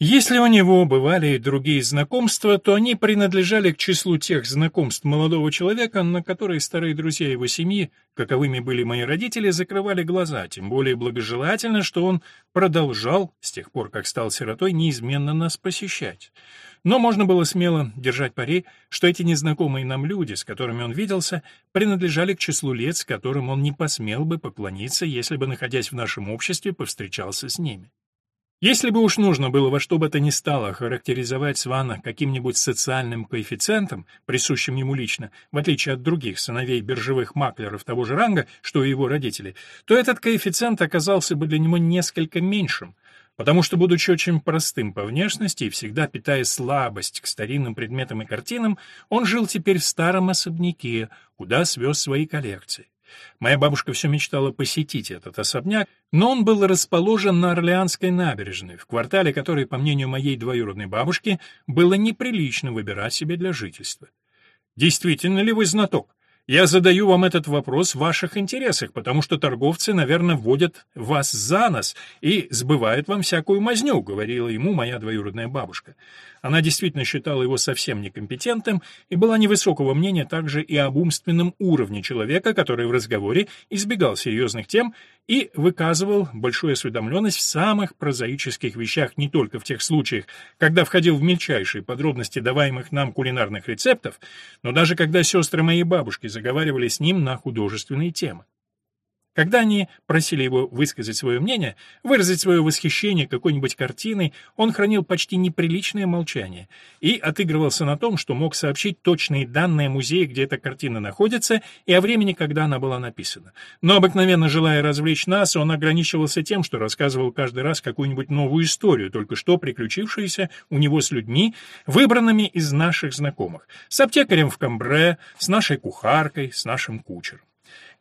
Если у него бывали и другие знакомства, то они принадлежали к числу тех знакомств молодого человека, на которые старые друзья его семьи, каковыми были мои родители, закрывали глаза, тем более благожелательно, что он продолжал, с тех пор, как стал сиротой, неизменно нас посещать. Но можно было смело держать пари, что эти незнакомые нам люди, с которыми он виделся, принадлежали к числу с которым он не посмел бы поклониться, если бы, находясь в нашем обществе, повстречался с ними. Если бы уж нужно было во что бы то ни стало характеризовать Свана каким-нибудь социальным коэффициентом, присущим ему лично, в отличие от других сыновей биржевых маклеров того же ранга, что и его родители, то этот коэффициент оказался бы для него несколько меньшим, потому что, будучи очень простым по внешности и всегда питая слабость к старинным предметам и картинам, он жил теперь в старом особняке, куда свез свои коллекции. Моя бабушка все мечтала посетить этот особняк, но он был расположен на Орлеанской набережной, в квартале, который, по мнению моей двоюродной бабушки, было неприлично выбирать себе для жительства. «Действительно ли вы знаток?» Я задаю вам этот вопрос в ваших интересах, потому что торговцы, наверное, вводят вас за нос и сбывают вам всякую мазню, говорила ему моя двоюродная бабушка. Она действительно считала его совсем некомпетентным и была невысокого мнения также и об умственном уровне человека, который в разговоре избегал серьезных тем и выказывал большую осведомленность в самых прозаических вещах не только в тех случаях, когда входил в мельчайшие подробности даваемых нам кулинарных рецептов, но даже когда сестры моей бабушки заговаривали с ним на художественные темы. Когда они просили его высказать свое мнение, выразить свое восхищение какой-нибудь картиной, он хранил почти неприличное молчание и отыгрывался на том, что мог сообщить точные данные музея, где эта картина находится, и о времени, когда она была написана. Но обыкновенно желая развлечь нас, он ограничивался тем, что рассказывал каждый раз какую-нибудь новую историю, только что приключившуюся у него с людьми, выбранными из наших знакомых, с аптекарем в Камбре, с нашей кухаркой, с нашим кучером.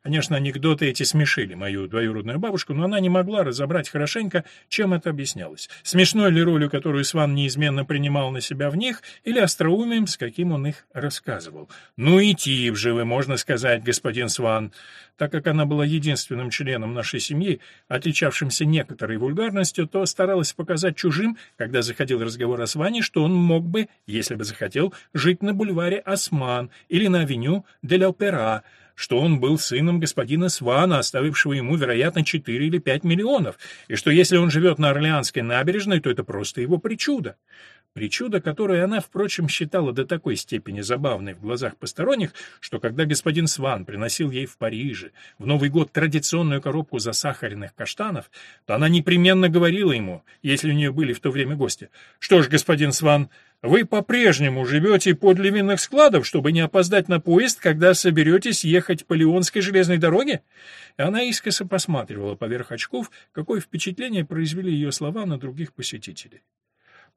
Конечно, анекдоты эти смешили мою двоюродную бабушку, но она не могла разобрать хорошенько, чем это объяснялось. Смешной ли ролью, которую Сван неизменно принимал на себя в них, или остроумием, с каким он их рассказывал. «Ну и тип же вы, можно сказать, господин Сван». Так как она была единственным членом нашей семьи, отличавшимся некоторой вульгарностью, то старалась показать чужим, когда заходил разговор о Сване, что он мог бы, если бы захотел, жить на бульваре Осман или на авеню Дель Опера, что он был сыном господина Свана, оставившего ему, вероятно, 4 или 5 миллионов, и что если он живет на Орлеанской набережной, то это просто его причуда. Причуда, которую она, впрочем, считала до такой степени забавной в глазах посторонних, что когда господин Сван приносил ей в Париже в Новый год традиционную коробку засахаренных каштанов, то она непременно говорила ему, если у нее были в то время гости, «Что ж, господин Сван, вы по-прежнему живете подле винных складов, чтобы не опоздать на поезд, когда соберетесь ехать по Леонской железной дороге?» И она искоса посматривала поверх очков, какое впечатление произвели ее слова на других посетителей.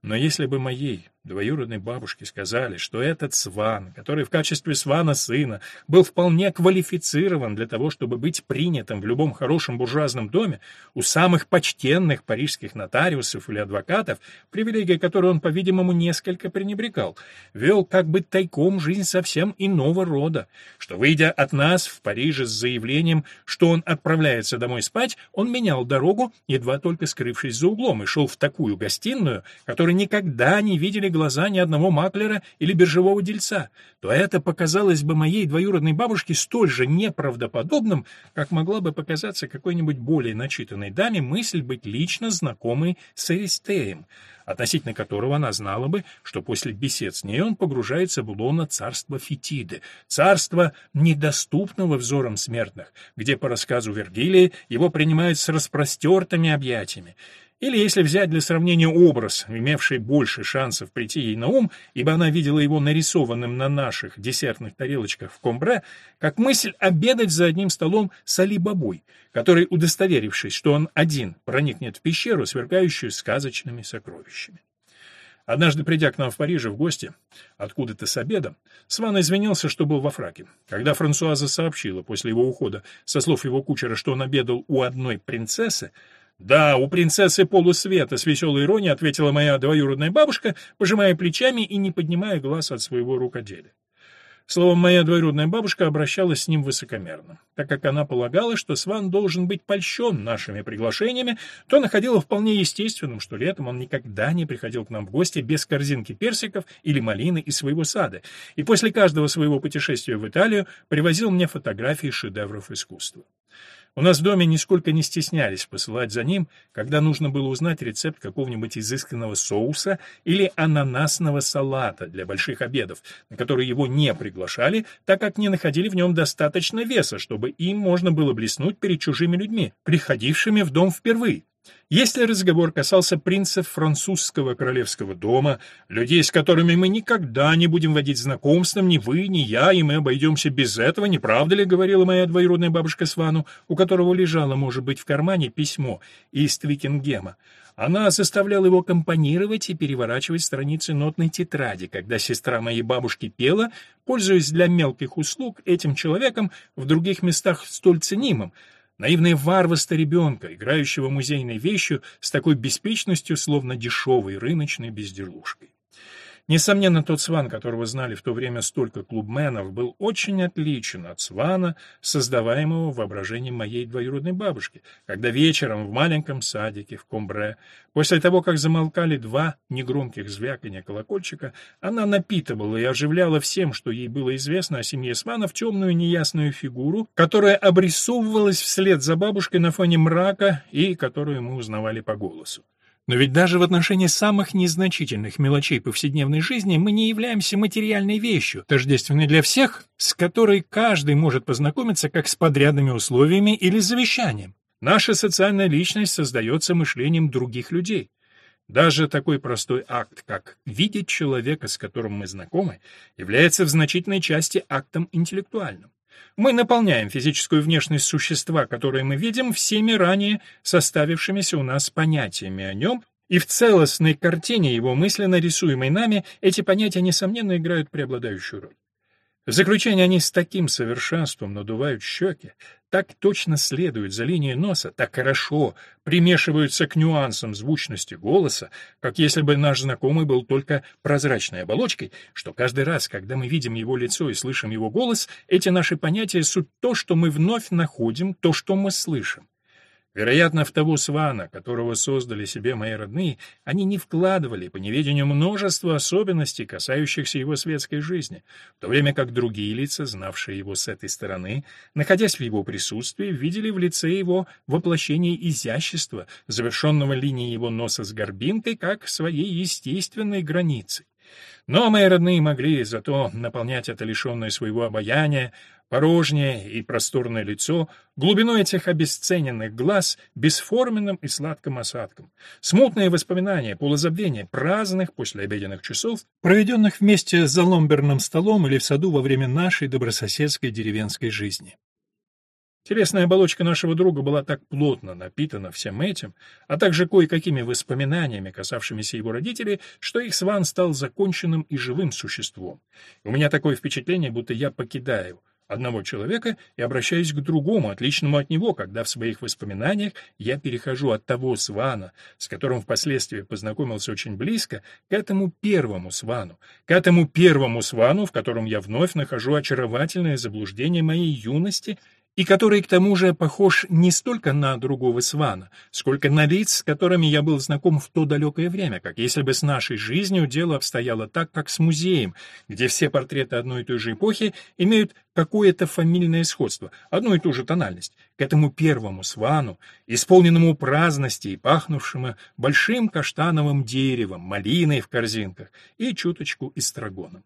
Но если бы моей двоюродной бабушке сказали, что этот сван, который в качестве свана сына был вполне квалифицирован для того, чтобы быть принятым в любом хорошем буржуазном доме, у самых почтенных парижских нотариусов или адвокатов, привилегия которой он, по-видимому, несколько пренебрегал, вел как бы тайком жизнь совсем иного рода, что, выйдя от нас в Париже с заявлением, что он отправляется домой спать, он менял дорогу, едва только скрывшись за углом, и шел в такую гостиную, которую никогда не видели глаза ни одного маклера или биржевого дельца, то это показалось бы моей двоюродной бабушке столь же неправдоподобным, как могла бы показаться какой-нибудь более начитанной даме мысль быть лично знакомой с Эристеем, относительно которого она знала бы, что после бесед с ней он погружается в лоно царства Фетиды, царства, недоступного взорам смертных, где, по рассказу Вергилия, его принимают с распростертыми объятиями. Или, если взять для сравнения образ, имевший больше шансов прийти ей на ум, ибо она видела его нарисованным на наших десертных тарелочках в Комбре, как мысль обедать за одним столом с Али-Бабой, который, удостоверившись, что он один, проникнет в пещеру, сверкающую сказочными сокровищами. Однажды, придя к нам в Париже в гости, откуда-то с обедом, Сван извинился, что был во фраке. Когда Франсуаза сообщила после его ухода, со слов его кучера, что он обедал у одной принцессы, «Да, у принцессы полусвета», — с веселой иронией ответила моя двоюродная бабушка, пожимая плечами и не поднимая глаз от своего рукоделия. Словом, моя двоюродная бабушка обращалась с ним высокомерно. Так как она полагала, что Сван должен быть польщен нашими приглашениями, то находила вполне естественным, что летом он никогда не приходил к нам в гости без корзинки персиков или малины из своего сада, и после каждого своего путешествия в Италию привозил мне фотографии шедевров искусства. У нас в доме нисколько не стеснялись посылать за ним, когда нужно было узнать рецепт какого-нибудь изысканного соуса или ананасного салата для больших обедов, на которые его не приглашали, так как не находили в нем достаточно веса, чтобы им можно было блеснуть перед чужими людьми, приходившими в дом впервые. Если разговор касался принцев французского королевского дома, людей, с которыми мы никогда не будем водить знакомством, ни вы, ни я, и мы обойдемся без этого, не правда ли, говорила моя двоюродная бабушка Свану, у которого лежало, может быть, в кармане письмо из Твикингема. Она заставляла его компонировать и переворачивать страницы нотной тетради, когда сестра моей бабушки пела, пользуясь для мелких услуг этим человеком в других местах столь ценимым, Наивное варварство ребенка, играющего музейной вещью с такой беспечностью, словно дешевой рыночной безделушкой. Несомненно, тот сван, которого знали в то время столько клубменов, был очень отличен от свана, создаваемого воображением моей двоюродной бабушки, когда вечером в маленьком садике в Комбре, после того, как замолкали два негромких звяканья колокольчика, она напитывала и оживляла всем, что ей было известно о семье сванов, темную неясную фигуру, которая обрисовывалась вслед за бабушкой на фоне мрака и которую мы узнавали по голосу. Но ведь даже в отношении самых незначительных мелочей повседневной жизни мы не являемся материальной вещью, тождественной для всех, с которой каждый может познакомиться как с подрядными условиями или завещанием. Наша социальная личность создается мышлением других людей. Даже такой простой акт, как видеть человека, с которым мы знакомы, является в значительной части актом интеллектуальным. Мы наполняем физическую внешность существа, которое мы видим, всеми ранее составившимися у нас понятиями о нем, и в целостной картине его мысленно рисуемой нами эти понятия, несомненно, играют преобладающую роль. В заключение они с таким совершенством надувают щеки, так точно следуют за линией носа, так хорошо примешиваются к нюансам звучности голоса, как если бы наш знакомый был только прозрачной оболочкой, что каждый раз, когда мы видим его лицо и слышим его голос, эти наши понятия — суть то, что мы вновь находим, то, что мы слышим. Вероятно, в того свана, которого создали себе мои родные, они не вкладывали по неведению множество особенностей, касающихся его светской жизни, в то время как другие лица, знавшие его с этой стороны, находясь в его присутствии, видели в лице его воплощение изящества, завершенного линией его носа с горбинкой, как своей естественной границей. Но мои родные могли зато наполнять это лишенное своего обаяния, порожнее и просторное лицо, глубиной этих обесцененных глаз, бесформенным и сладким осадком. Смутные воспоминания, полузабвения, праздных послеобеденных часов, проведенных вместе за ломберным столом или в саду во время нашей добрососедской деревенской жизни. Телесная оболочка нашего друга была так плотно напитана всем этим, а также кое-какими воспоминаниями, касавшимися его родителей, что их сван стал законченным и живым существом. У меня такое впечатление, будто я покидаю одного человека и обращаюсь к другому, отличному от него, когда в своих воспоминаниях я перехожу от того свана, с которым впоследствии познакомился очень близко, к этому первому свану, к этому первому свану, в котором я вновь нахожу очаровательное заблуждение моей юности и который, к тому же, похож не столько на другого Свана, сколько на лиц, с которыми я был знаком в то далекое время, как если бы с нашей жизнью дело обстояло так, как с музеем, где все портреты одной и той же эпохи имеют какое-то фамильное сходство, одну и ту же тональность, к этому первому Свану, исполненному праздности и пахнувшему большим каштановым деревом, малиной в корзинках и чуточку эстрагоном.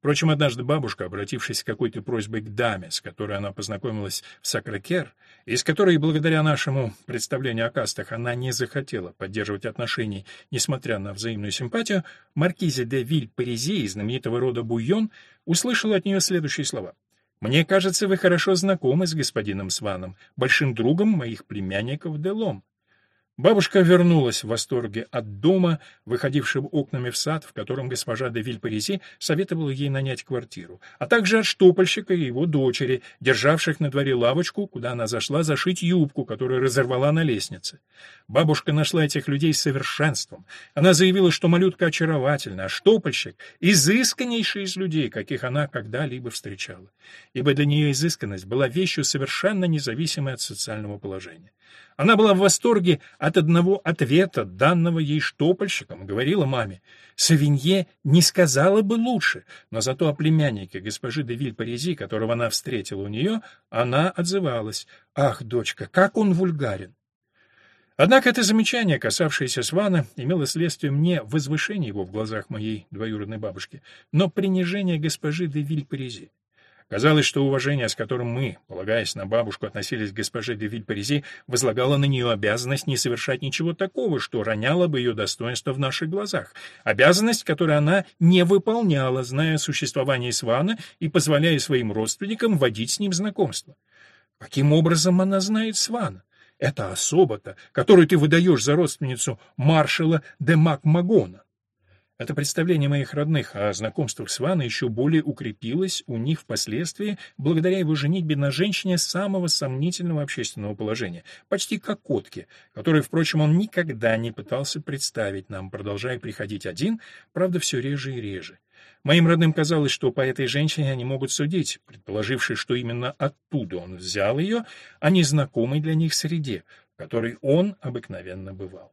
Впрочем, однажды бабушка, обратившись с какой-то просьбой к даме, с которой она познакомилась в Сакракер, и с которой, благодаря нашему представлению о кастах, она не захотела поддерживать отношений, несмотря на взаимную симпатию, маркизе де Виль-Паризи из знаменитого рода Буйон услышала от нее следующие слова. «Мне кажется, вы хорошо знакомы с господином Сваном, большим другом моих племянников Делом. Бабушка вернулась в восторге от дома, выходившего окнами в сад, в котором госпожа де Вильпаризи советовала ей нанять квартиру, а также от штопольщика и его дочери, державших на дворе лавочку, куда она зашла зашить юбку, которую разорвала на лестнице. Бабушка нашла этих людей совершенством. Она заявила, что малютка очаровательна, а штопольщик — изысканнейший из людей, каких она когда-либо встречала. Ибо для нее изысканность была вещью совершенно независимой от социального положения. Она была в восторге от одного ответа, данного ей штопольщиком, говорила маме. Савинье не сказала бы лучше, но зато о племяннике госпожи де Виль-Паризи, которого она встретила у нее, она отзывалась. «Ах, дочка, как он вульгарен!» Однако это замечание, касавшееся Свана, имело следствием не возвышения его в глазах моей двоюродной бабушки, но принижения госпожи де Виль-Паризи. Казалось, что уважение, с которым мы, полагаясь на бабушку, относились к госпоже де Вильпаризи, возлагало на нее обязанность не совершать ничего такого, что роняло бы ее достоинство в наших глазах. Обязанность, которую она не выполняла, зная о существовании Свана и позволяя своим родственникам водить с ним знакомство. Каким образом она знает Свана? Это особа-то, которую ты выдаешь за родственницу маршала де Макмагона. Это представление моих родных о знакомствах с Ванной еще более укрепилось у них впоследствии благодаря его женитьбе на женщине самого сомнительного общественного положения, почти как котке, которой, впрочем, он никогда не пытался представить нам, продолжая приходить один, правда, все реже и реже. Моим родным казалось, что по этой женщине они могут судить, предположивши, что именно оттуда он взял ее, а не знакомой для них среде, в которой он обыкновенно бывал.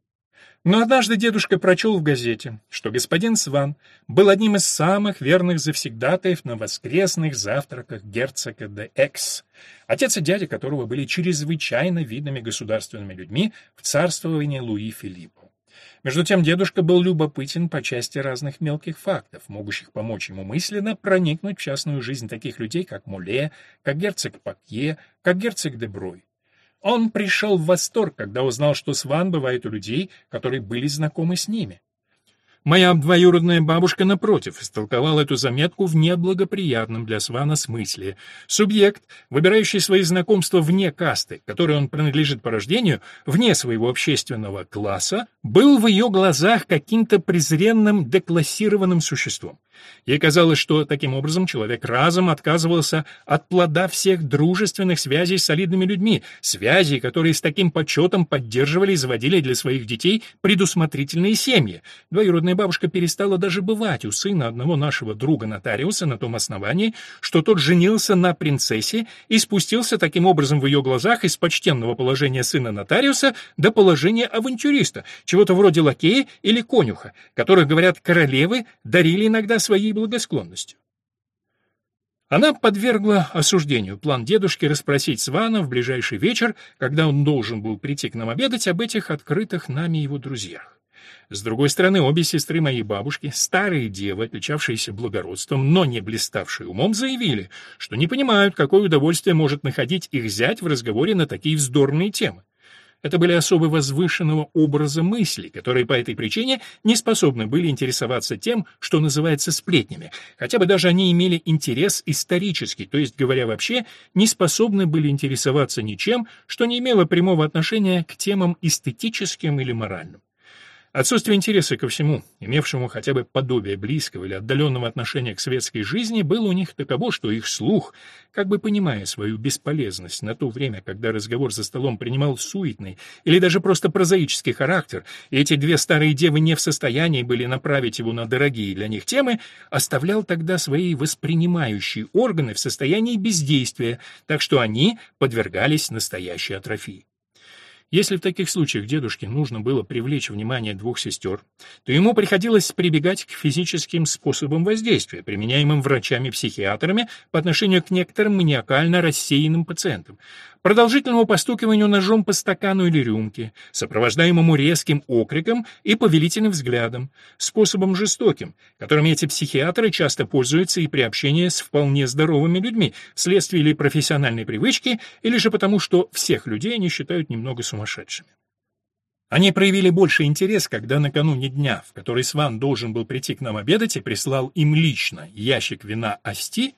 Но однажды дедушка прочел в газете, что господин Сван был одним из самых верных завсегдатаев на воскресных завтраках герцога де Экс, отец и дядя которого были чрезвычайно видными государственными людьми в царствовании Луи Филиппа. Между тем дедушка был любопытен по части разных мелких фактов, могущих помочь ему мысленно проникнуть в частную жизнь таких людей, как Муле, как герцог Пакье, как герцог де Брой. Он пришел в восторг, когда узнал, что сван бывает у людей, которые были знакомы с ними. Моя двоюродная бабушка, напротив, истолковала эту заметку в неблагоприятном для Свана смысле. Субъект, выбирающий свои знакомства вне касты, которой он принадлежит по рождению, вне своего общественного класса, был в ее глазах каким-то презренным деклассированным существом. Ей казалось, что таким образом человек разом отказывался от плода всех дружественных связей с солидными людьми, связей, которые с таким почетом поддерживали и заводили для своих детей предусмотрительные семьи. Двоюродная бабушка перестала даже бывать у сына одного нашего друга-нотариуса на том основании, что тот женился на принцессе и спустился таким образом в ее глазах из почтенного положения сына нотариуса до положения авантюриста, чего-то вроде лакея или конюха, которых, говорят, королевы дарили иногда своей благосклонностью. Она подвергла осуждению план дедушки расспросить Свана в ближайший вечер, когда он должен был прийти к нам обедать об этих открытых нами его друзьях. С другой стороны, обе сестры моей бабушки, старые девы, отличавшиеся благородством, но не блиставшие умом, заявили, что не понимают, какое удовольствие может находить их зять в разговоре на такие вздорные темы. Это были особы возвышенного образа мысли, которые по этой причине не способны были интересоваться тем, что называется сплетнями, хотя бы даже они имели интерес исторический, то есть, говоря вообще, не способны были интересоваться ничем, что не имело прямого отношения к темам эстетическим или моральным. Отсутствие интереса ко всему, имевшему хотя бы подобие близкого или отдаленного отношения к светской жизни, было у них таково, что их слух, как бы понимая свою бесполезность на то время, когда разговор за столом принимал суетный или даже просто прозаический характер, и эти две старые девы не в состоянии были направить его на дорогие для них темы, оставлял тогда свои воспринимающие органы в состоянии бездействия, так что они подвергались настоящей атрофии. Если в таких случаях дедушке нужно было привлечь внимание двух сестер, то ему приходилось прибегать к физическим способам воздействия, применяемым врачами-психиатрами по отношению к некоторым маниакально рассеянным пациентам продолжительному постукиванию ножом по стакану или рюмке, сопровождаемому резким окриком и повелительным взглядом, способом жестоким, которым эти психиатры часто пользуются и при общении с вполне здоровыми людьми, вследствие или профессиональной привычки, или же потому, что всех людей они считают немного сумасшедшими. Они проявили больше интерес, когда накануне дня, в который Сван должен был прийти к нам обедать и прислал им лично ящик вина Асти,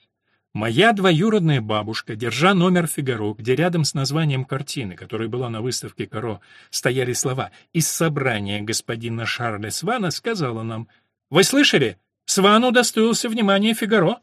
Моя двоюродная бабушка, держа номер «Фигаро», где рядом с названием картины, которая была на выставке Каро, стояли слова «Из собрания господина Шарля Свана», сказала нам «Вы слышали? Свану достоился внимания Фигаро».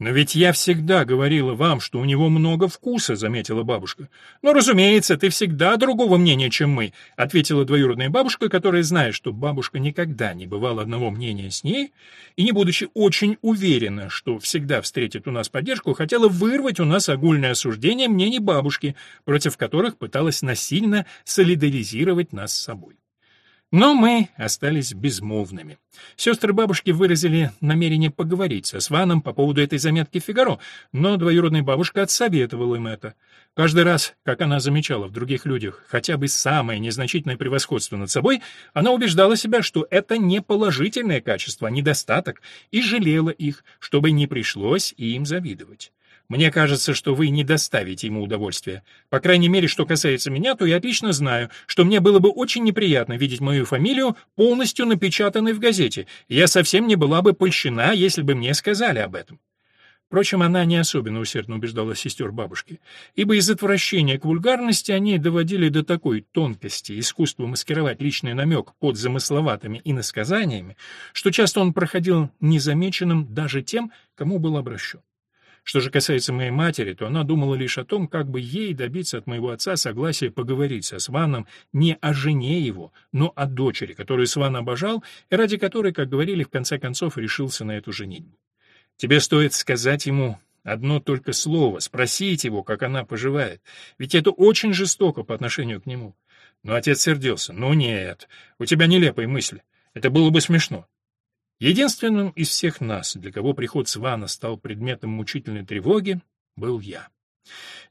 «Но ведь я всегда говорила вам, что у него много вкуса», — заметила бабушка. «Ну, разумеется, ты всегда другого мнения, чем мы», — ответила двоюродная бабушка, которая, зная, что бабушка никогда не бывала одного мнения с ней, и не будучи очень уверена, что всегда встретит у нас поддержку, хотела вырвать у нас огульное осуждение мнений бабушки, против которых пыталась насильно солидаризировать нас с собой. Но мы остались безмолвными. Сестры бабушки выразили намерение поговорить со Сваном по поводу этой заметки Фигаро, но двоюродная бабушка отсоветовала им это. Каждый раз, как она замечала в других людях хотя бы самое незначительное превосходство над собой, она убеждала себя, что это не положительное качество, а недостаток, и жалела их, чтобы не пришлось им завидовать. Мне кажется, что вы не доставите ему удовольствия. По крайней мере, что касается меня, то я отлично знаю, что мне было бы очень неприятно видеть мою фамилию полностью напечатанной в газете. Я совсем не была бы польщена, если бы мне сказали об этом. Впрочем, она не особенно усердно убеждала сестер бабушки, ибо из отвращения к вульгарности они доводили до такой тонкости искусства маскировать личный намек под замысловатыми иносказаниями, что часто он проходил незамеченным даже тем, кому был обращен. Что же касается моей матери, то она думала лишь о том, как бы ей добиться от моего отца согласия поговорить со Сваном не о жене его, но о дочери, которую Сван обожал и ради которой, как говорили, в конце концов решился на эту женитьбу. Тебе стоит сказать ему одно только слово, спросить его, как она поживает, ведь это очень жестоко по отношению к нему. Но отец сердился. «Ну нет, у тебя нелепые мысли. Это было бы смешно. Единственным из всех нас, для кого приход Свана стал предметом мучительной тревоги, был я.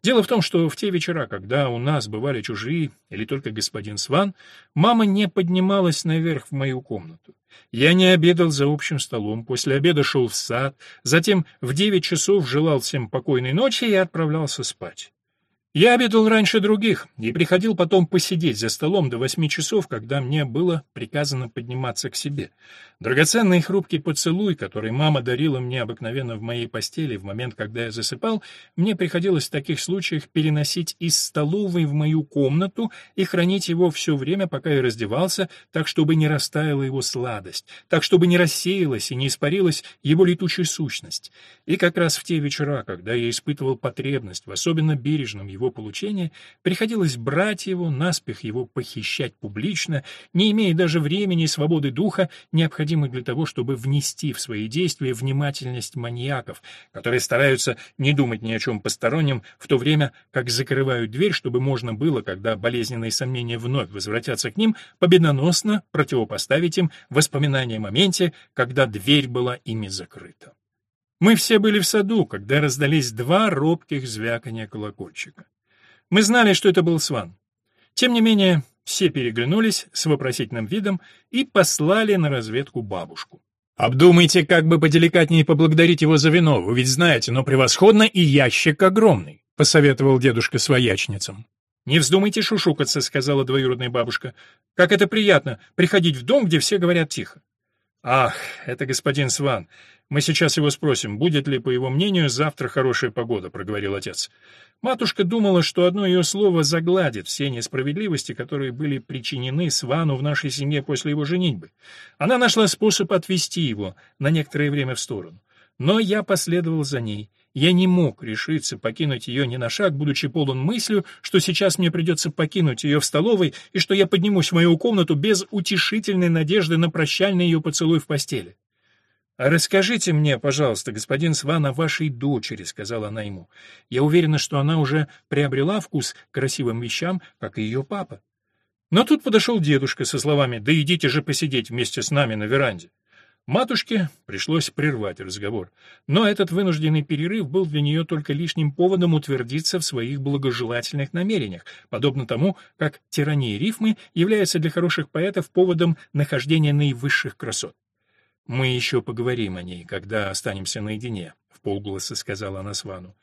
Дело в том, что в те вечера, когда у нас бывали чужие или только господин Сван, мама не поднималась наверх в мою комнату. Я не обедал за общим столом, после обеда шел в сад, затем в девять часов желал всем покойной ночи и отправлялся спать. Я обедал раньше других и приходил потом посидеть за столом до восьми часов, когда мне было приказано подниматься к себе. Драгоценный хрупкий поцелуй, который мама дарила мне обыкновенно в моей постели в момент, когда я засыпал, мне приходилось в таких случаях переносить из столовой в мою комнату и хранить его все время, пока я раздевался, так, чтобы не растаяла его сладость, так, чтобы не рассеялась и не испарилась его летучая сущность. И как раз в те вечера, когда я испытывал потребность в особенно бережном его его получения, приходилось брать его, наспех его похищать публично, не имея даже времени и свободы духа, необходимых для того, чтобы внести в свои действия внимательность маньяков, которые стараются не думать ни о чем постороннем, в то время как закрывают дверь, чтобы можно было, когда болезненные сомнения вновь возвратятся к ним, победоносно противопоставить им воспоминания о моменте, когда дверь была ими закрыта. Мы все были в саду, когда раздались два робких звяканья колокольчика. Мы знали, что это был Сван. Тем не менее, все переглянулись с вопросительным видом и послали на разведку бабушку. «Обдумайте, как бы поделикатнее поблагодарить его за вино, вы ведь знаете, но превосходно и ящик огромный», — посоветовал дедушка своячницам. «Не вздумайте шушукаться», — сказала двоюродная бабушка. «Как это приятно, приходить в дом, где все говорят тихо». «Ах, это господин Сван. Мы сейчас его спросим, будет ли, по его мнению, завтра хорошая погода», — проговорил отец. Матушка думала, что одно ее слово загладит все несправедливости, которые были причинены Свану в нашей семье после его женитьбы. Она нашла способ отвести его на некоторое время в сторону. Но я последовал за ней. Я не мог решиться покинуть ее ни на шаг, будучи полон мыслью, что сейчас мне придется покинуть ее в столовой и что я поднимусь в мою комнату без утешительной надежды на прощальный ее поцелуй в постели. «А расскажите мне, пожалуйста, господин Сван, о вашей дочери», — сказала она ему. «Я уверена, что она уже приобрела вкус к красивым вещам, как и ее папа». Но тут подошел дедушка со словами «Да идите же посидеть вместе с нами на веранде». Матушке пришлось прервать разговор, но этот вынужденный перерыв был для нее только лишним поводом утвердиться в своих благожелательных намерениях, подобно тому, как тирания рифмы является для хороших поэтов поводом нахождения наивысших красот. «Мы еще поговорим о ней, когда останемся наедине», — в полголоса сказала она Свану.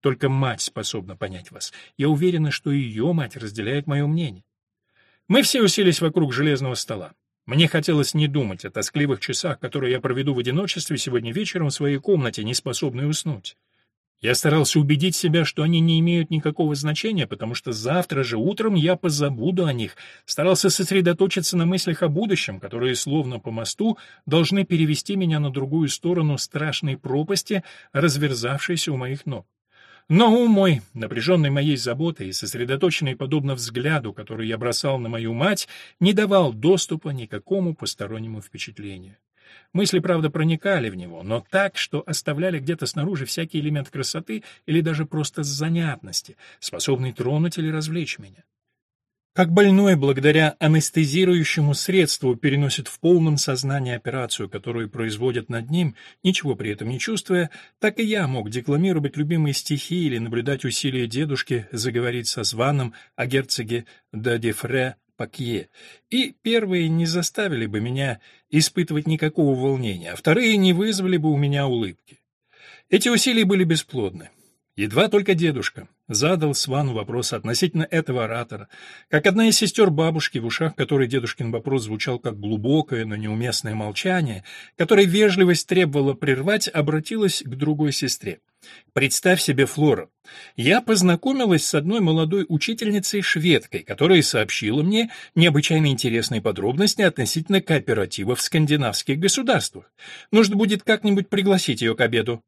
«Только мать способна понять вас. Я уверена, что ее мать разделяет мое мнение». Мы все уселись вокруг железного стола. Мне хотелось не думать о тоскливых часах, которые я проведу в одиночестве сегодня вечером в своей комнате, не способной уснуть. Я старался убедить себя, что они не имеют никакого значения, потому что завтра же утром я позабуду о них. Старался сосредоточиться на мыслях о будущем, которые, словно по мосту, должны перевести меня на другую сторону страшной пропасти, разверзавшейся у моих ног. Но ум мой, напряженный моей заботой и сосредоточенный подобно взгляду, который я бросал на мою мать, не давал доступа никакому постороннему впечатлению. Мысли, правда, проникали в него, но так, что оставляли где-то снаружи всякий элемент красоты или даже просто занятности, способный тронуть или развлечь меня. Как больной благодаря анестезирующему средству переносит в полном сознании операцию, которую производят над ним, ничего при этом не чувствуя, так и я мог декламировать любимые стихи или наблюдать усилия дедушки заговорить со званом о герцоге Дадефре Пакье, и первые не заставили бы меня испытывать никакого волнения, а вторые не вызвали бы у меня улыбки. Эти усилия были бесплодны. Едва только дедушка задал Свану вопрос относительно этого оратора, как одна из сестер бабушки, в ушах которой дедушкин вопрос звучал как глубокое, но неуместное молчание, которой вежливость требовала прервать, обратилась к другой сестре. Представь себе, Флора, я познакомилась с одной молодой учительницей-шведкой, которая сообщила мне необычайно интересные подробности относительно кооперативов в скандинавских государствах. Нужно будет как-нибудь пригласить ее к обеду.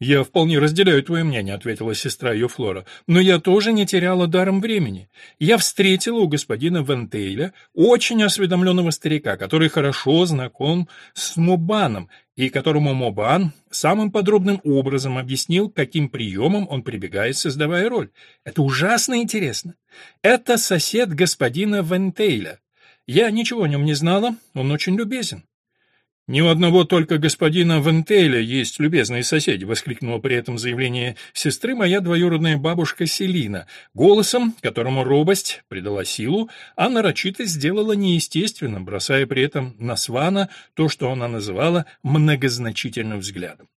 «Я вполне разделяю твое мнение», — ответила сестра ее Флора, «но я тоже не теряла даром времени. Я встретила у господина Вентейля очень осведомленного старика, который хорошо знаком с Мобаном, и которому Мобан самым подробным образом объяснил, каким приемом он прибегает, создавая роль. Это ужасно интересно. Это сосед господина Вентейля. Я ничего о нем не знала, он очень любезен. «Ни у одного только господина Вентеля есть любезные соседи», — воскликнула при этом заявление сестры моя двоюродная бабушка Селина, голосом, которому робость придала силу, а нарочито сделала неестественным, бросая при этом на Свана то, что она называла многозначительным взглядом.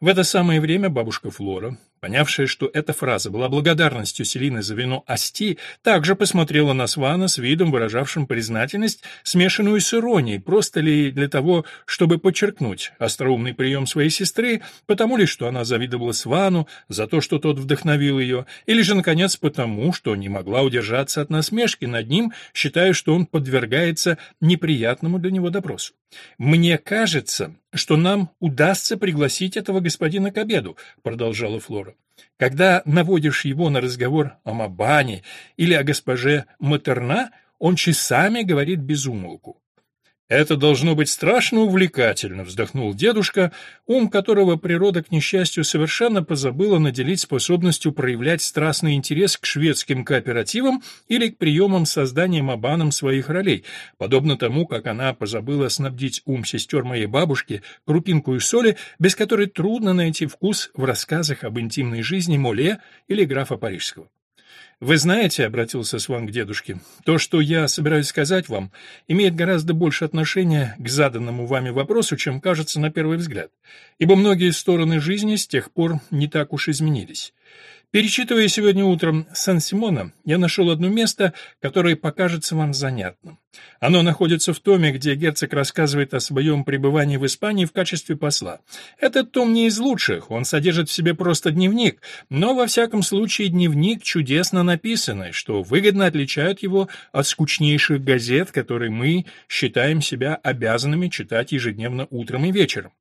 В это самое время бабушка Флора, понявшая, что эта фраза была благодарностью Селины за вино Асти, также посмотрела на Свана с видом, выражавшим признательность, смешанную с иронией, просто ли для того, чтобы подчеркнуть остроумный прием своей сестры, потому ли, что она завидовала Свану за то, что тот вдохновил ее, или же, наконец, потому, что не могла удержаться от насмешки над ним, считая, что он подвергается неприятному для него допросу. «Мне кажется, что нам удастся пригласить этого господина к обеду», — продолжала Флора. «Когда наводишь его на разговор о Мабане или о госпоже Матерна, он часами говорит без умолку. «Это должно быть страшно увлекательно», — вздохнул дедушка, ум которого природа, к несчастью, совершенно позабыла наделить способностью проявлять страстный интерес к шведским кооперативам или к приемам создания Мабаном своих ролей, подобно тому, как она позабыла снабдить ум сестер моей бабушки крупинку из соли, без которой трудно найти вкус в рассказах об интимной жизни Моле или графа Парижского. «Вы знаете, — обратился Сван к дедушке, — то, что я собираюсь сказать вам, имеет гораздо больше отношения к заданному вами вопросу, чем кажется на первый взгляд, ибо многие стороны жизни с тех пор не так уж изменились. Перечитывая сегодня утром Сан-Симона, я нашел одно место, которое покажется вам занятным. Оно находится в томе, где герцог рассказывает о своем пребывании в Испании в качестве посла. Этот том не из лучших, он содержит в себе просто дневник, но во всяком случае дневник чудесно написанный, что выгодно отличает его от скучнейших газет, которые мы считаем себя обязанными читать ежедневно утром и вечером.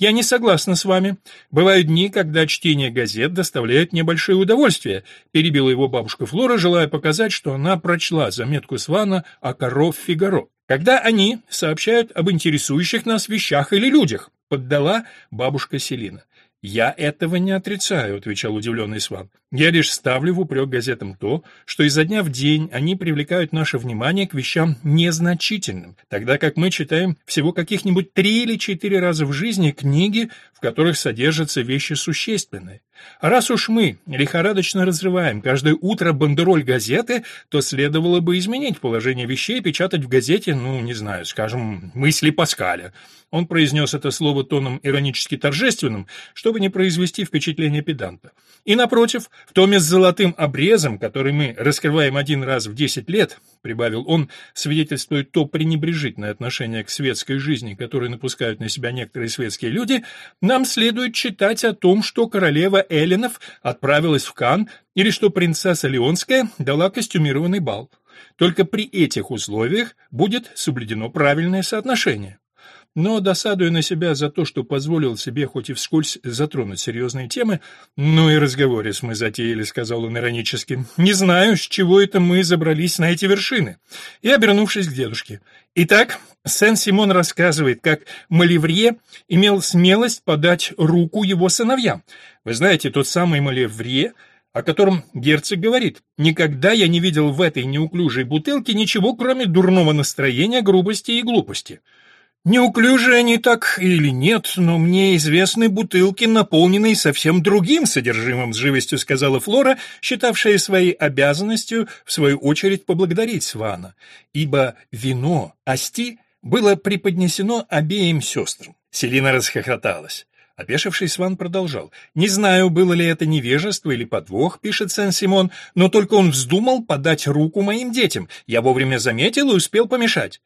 Я не согласна с вами. Бывают дни, когда чтение газет доставляет мне большое удовольствие, перебила его бабушка Флора, желая показать, что она прочла заметку Свана о коров Фигаро. Когда они сообщают об интересующих нас вещах или людях, поддала бабушка Селина. «Я этого не отрицаю», — отвечал удивленный Сван. «Я лишь ставлю в упрек газетам то, что изо дня в день они привлекают наше внимание к вещам незначительным, тогда как мы читаем всего каких-нибудь три или четыре раза в жизни книги, в которых содержатся вещи существенные. Раз уж мы лихорадочно разрываем каждое утро бандероль газеты, то следовало бы изменить положение вещей и печатать в газете, ну, не знаю, скажем, мысли Паскаля. Он произнес это слово тоном иронически торжественным, чтобы не произвести впечатление педанта. И напротив, в томе с золотым обрезом, который мы раскрываем один раз в десять лет, — прибавил он, свидетельствует то пренебрежительное отношение к светской жизни, которое напускают на себя некоторые светские люди, нам следует читать о том, что королева Эллинов отправилась в Кан или что принцесса Леонская дала костюмированный бал. Только при этих условиях будет соблюдено правильное соотношение но, досадуя на себя за то, что позволил себе хоть и вскользь затронуть серьезные темы, «Ну и разговорец мы затеяли», — сказал он иронически. «Не знаю, с чего это мы забрались на эти вершины». И, обернувшись к дедушке. «Итак, Сен-Симон рассказывает, как Маливрье имел смелость подать руку его сыновьям. Вы знаете, тот самый Маливрье, о котором герцог говорит, «Никогда я не видел в этой неуклюжей бутылке ничего, кроме дурного настроения, грубости и глупости». Неуклюжие они так или нет, но мне известны бутылки, наполненные совсем другим содержимым, с живостью сказала Флора, считавшая своей обязанностью, в свою очередь, поблагодарить Свана, ибо вино, асти, было преподнесено обеим сестрам. Селина расхохоталась. Опешивший Сван продолжал. «Не знаю, было ли это невежество или подвох», — пишет Сен-Симон, «но только он вздумал подать руку моим детям. Я вовремя заметил и успел помешать».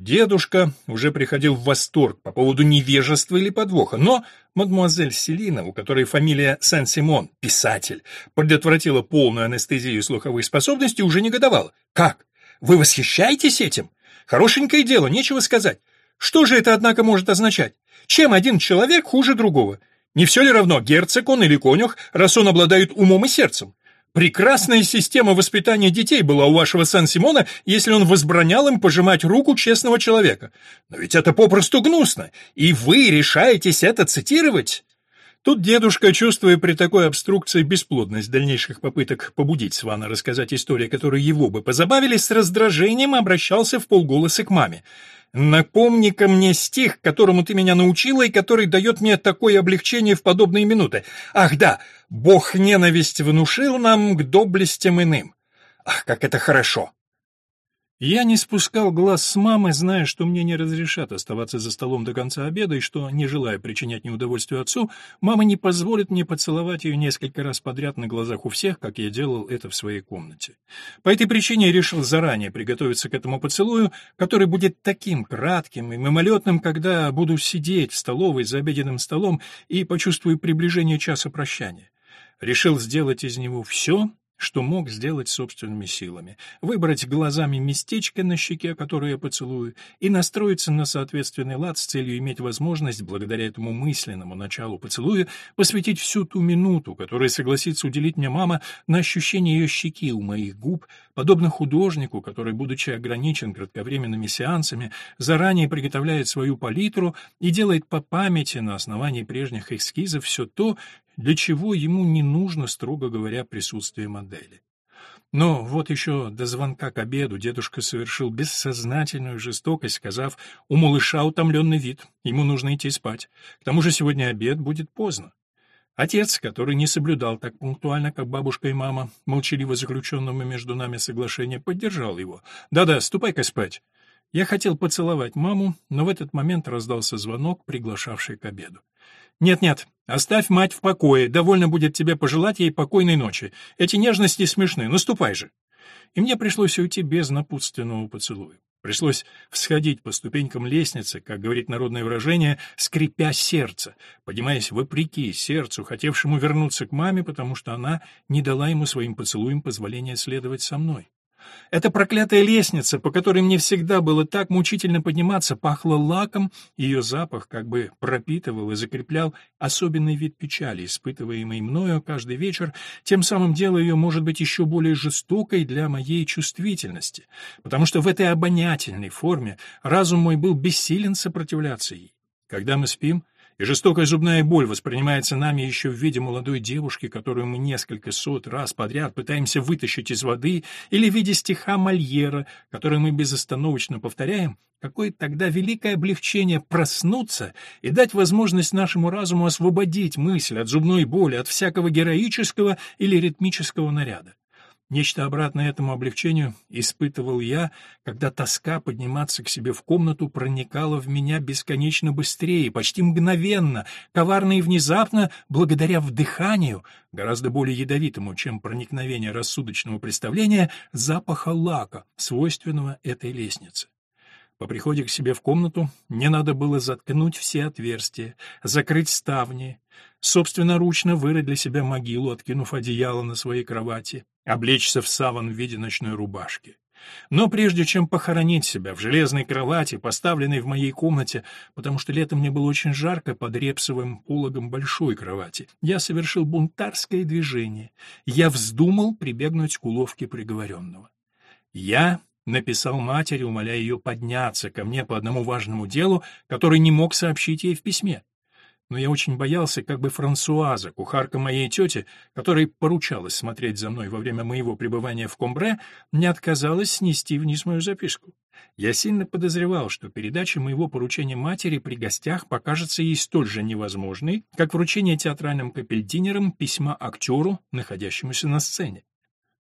Дедушка уже приходил в восторг по поводу невежества или подвоха, но мадемуазель Селина, у которой фамилия Сен-Симон, писатель, предотвратила полную анестезию слуховых способностей, уже негодовала. «Как? Вы восхищаетесь этим? Хорошенькое дело, нечего сказать. Что же это, однако, может означать? Чем один человек хуже другого? Не все ли равно, герцог он или конюх, раз он обладает умом и сердцем? Прекрасная система воспитания детей была у вашего Сан-Симона, если он возбранял им пожимать руку честного человека. Но ведь это попросту гнусно, и вы решаетесь это цитировать? Тут дедушка, чувствуя при такой обструкции бесплодность дальнейших попыток побудить Свана рассказать истории, которые его бы позабавили, с раздражением обращался в полголоса к маме. Напомни-ка мне стих, которому ты меня научила и который дает мне такое облегчение в подобные минуты. Ах да, Бог ненависть внушил нам к доблестям иным. Ах, как это хорошо! Я не спускал глаз с мамы, зная, что мне не разрешат оставаться за столом до конца обеда и что, не желая причинять неудовольствие отцу, мама не позволит мне поцеловать ее несколько раз подряд на глазах у всех, как я делал это в своей комнате. По этой причине я решил заранее приготовиться к этому поцелую, который будет таким кратким и мимолетным, когда буду сидеть в столовой за обеденным столом и почувствую приближение часа прощания. Решил сделать из него все, что мог сделать собственными силами, выбрать глазами местечко на щеке, которое я поцелую, и настроиться на соответственный лад с целью иметь возможность, благодаря этому мысленному началу поцелуя, посвятить всю ту минуту, которую согласится уделить мне мама, на ощущение ее щеки у моих губ, подобно художнику, который, будучи ограничен кратковременными сеансами, заранее приготовляет свою палитру и делает по памяти на основании прежних эскизов все то, для чего ему не нужно, строго говоря, присутствие модели. Но вот еще до звонка к обеду дедушка совершил бессознательную жестокость, сказав, у малыша утомленный вид, ему нужно идти спать. К тому же сегодня обед будет поздно. Отец, который не соблюдал так пунктуально, как бабушка и мама, молчаливо заключенному между нами соглашение, поддержал его. «Да-да, ступай-ка спать». Я хотел поцеловать маму, но в этот момент раздался звонок, приглашавший к обеду. «Нет-нет, оставь мать в покое, довольно будет тебе пожелать ей покойной ночи. Эти нежности смешны, наступай же». И мне пришлось уйти без напутственного поцелуя. Пришлось всходить по ступенькам лестницы, как говорит народное выражение, скрипя сердце, поднимаясь вопреки сердцу, хотевшему вернуться к маме, потому что она не дала ему своим поцелуем позволения следовать со мной. Эта проклятая лестница, по которой мне всегда было так мучительно подниматься, пахла лаком, ее запах как бы пропитывал и закреплял особенный вид печали, испытываемый мною каждый вечер, тем самым делая ее, может быть, еще более жестокой для моей чувствительности, потому что в этой обонятельной форме разум мой был бессилен сопротивляться ей. Когда мы спим, и жестокая зубная боль воспринимается нами еще в виде молодой девушки, которую мы несколько сот раз подряд пытаемся вытащить из воды, или в виде стиха Мольера, который мы безостановочно повторяем, какое тогда великое облегчение проснуться и дать возможность нашему разуму освободить мысль от зубной боли, от всякого героического или ритмического наряда. Нечто обратное этому облегчению испытывал я, когда тоска подниматься к себе в комнату проникала в меня бесконечно быстрее, почти мгновенно, коварно и внезапно, благодаря вдыханию, гораздо более ядовитому, чем проникновение рассудочного представления, запаха лака, свойственного этой лестнице. По приходе к себе в комнату мне надо было заткнуть все отверстия, закрыть ставни, собственноручно вырыть для себя могилу, откинув одеяло на своей кровати, облечься в саван в виде ночной рубашки. Но прежде чем похоронить себя в железной кровати, поставленной в моей комнате, потому что летом мне было очень жарко под репсовым пологом большой кровати, я совершил бунтарское движение. Я вздумал прибегнуть к уловке приговоренного. Я написал матери, умоляя ее подняться ко мне по одному важному делу, который не мог сообщить ей в письме. Но я очень боялся, как бы Франсуаза, кухарка моей тети, которой поручалось смотреть за мной во время моего пребывания в Комбре, не отказалась снести вниз мою записку. Я сильно подозревал, что передача моего поручения матери при гостях покажется ей столь же невозможной, как вручение театральным капельдинерам письма актеру, находящемуся на сцене.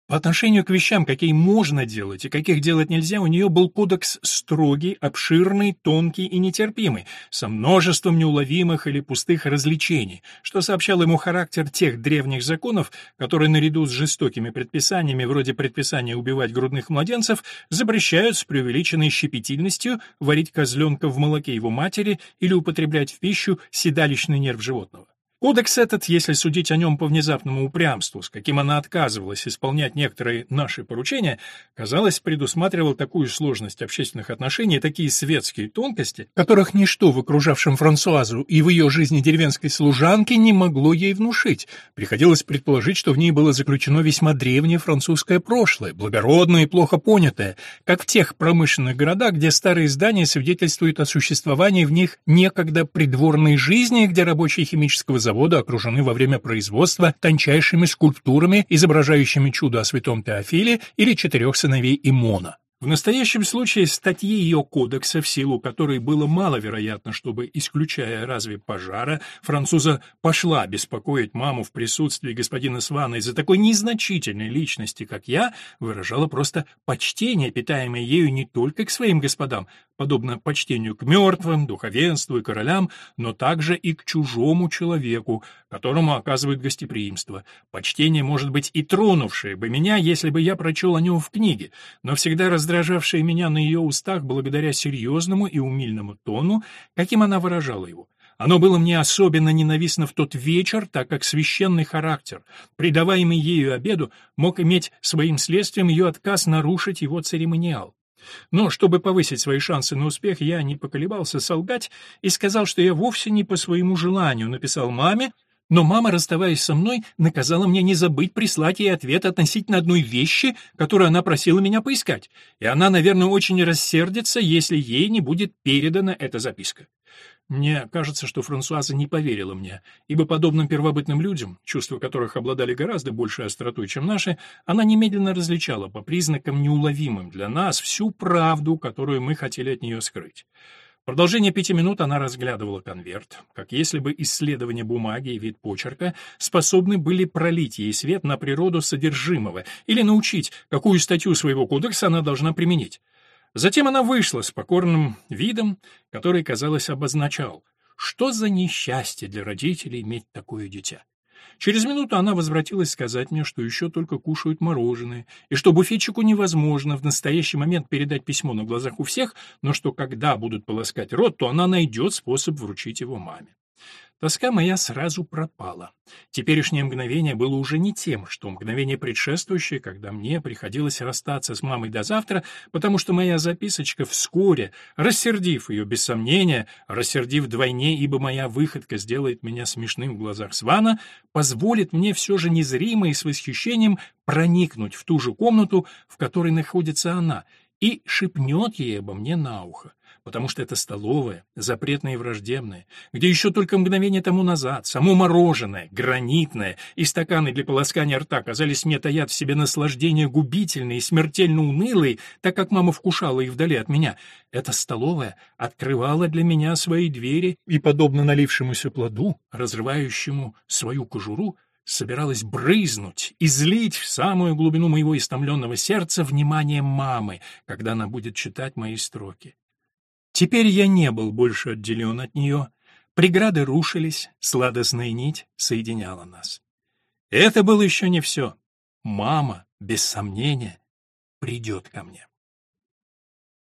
По отношению к вещам, какие можно делать и каких делать нельзя, у нее был кодекс строгий, обширный, тонкий и нетерпимый, со множеством неуловимых или пустых развлечений, что сообщал ему характер тех древних законов, которые наряду с жестокими предписаниями, вроде предписания убивать грудных младенцев, запрещают с преувеличенной щепетильностью варить козленка в молоке его матери или употреблять в пищу седалищный нерв животного. Кодекс этот, если судить о нем по внезапному упрямству, с каким она отказывалась исполнять некоторые наши поручения, казалось, предусматривал такую сложность общественных отношений, такие светские тонкости, которых ничто в окружавшем Франсуазу и в ее жизни деревенской служанки не могло ей внушить. Приходилось предположить, что в ней было заключено весьма древнее французское прошлое, благородное и плохо понятое, как в тех промышленных городах, где старые здания свидетельствуют о существовании в них некогда придворной жизни, где рабочие химического завода окружены во время производства тончайшими скульптурами, изображающими чудо о святом Теофиле или четырех сыновей Имона. В настоящем случае статьи ее кодекса, в силу которой было маловероятно, чтобы, исключая разве пожара, француза пошла беспокоить маму в присутствии господина Свана из-за такой незначительной личности, как я, выражала просто почтение, питаемое ею не только к своим господам, подобно почтению к мертвым, духовенству и королям, но также и к чужому человеку, которому оказывают гостеприимство. Почтение, может быть, и тронувшее бы меня, если бы я прочел о нем в книге, но всегда раздражавшее меня на ее устах благодаря серьезному и умильному тону, каким она выражала его. Оно было мне особенно ненавистно в тот вечер, так как священный характер, придаваемый ею обеду, мог иметь своим следствием ее отказ нарушить его церемониал. Но чтобы повысить свои шансы на успех, я не поколебался солгать и сказал, что я вовсе не по своему желанию написал маме, но мама, расставаясь со мной, наказала мне не забыть прислать ей ответ относительно одной вещи, которую она просила меня поискать, и она, наверное, очень рассердится, если ей не будет передана эта записка. Мне кажется, что Франсуаза не поверила мне, ибо подобным первобытным людям, чувства которых обладали гораздо большей остротой, чем наши, она немедленно различала по признакам неуловимым для нас всю правду, которую мы хотели от нее скрыть. В продолжение пяти минут она разглядывала конверт, как если бы исследование бумаги и вид почерка способны были пролить ей свет на природу содержимого или научить, какую статью своего кодекса она должна применить. Затем она вышла с покорным видом, который, казалось, обозначал, что за несчастье для родителей иметь такое дитя. Через минуту она возвратилась сказать мне, что еще только кушают мороженое, и что буфетчику невозможно в настоящий момент передать письмо на глазах у всех, но что когда будут полоскать рот, то она найдет способ вручить его маме. Тоска моя сразу пропала. Теперешнее мгновение было уже не тем, что мгновение предшествующее, когда мне приходилось расстаться с мамой до завтра, потому что моя записочка вскоре, рассердив ее без сомнения, рассердив вдвойне, ибо моя выходка сделает меня смешным в глазах Свана, позволит мне все же незримо и с восхищением проникнуть в ту же комнату, в которой находится она, и шепнет ей обо мне на ухо потому что это столовая, запретная и враждебная, где еще только мгновение тому назад само мороженое, гранитное и стаканы для полоскания рта казались мне таят в себе наслаждение губительные и смертельно унылые, так как мама вкушала их вдали от меня. Эта столовая открывала для меня свои двери и, подобно налившемуся плоду, разрывающему свою кожуру, собиралась брызнуть, излить в самую глубину моего истомленного сердца внимание мамы, когда она будет читать мои строки. Теперь я не был больше отделен от нее, преграды рушились, сладостная нить соединяла нас. Это было еще не все. Мама, без сомнения, придет ко мне.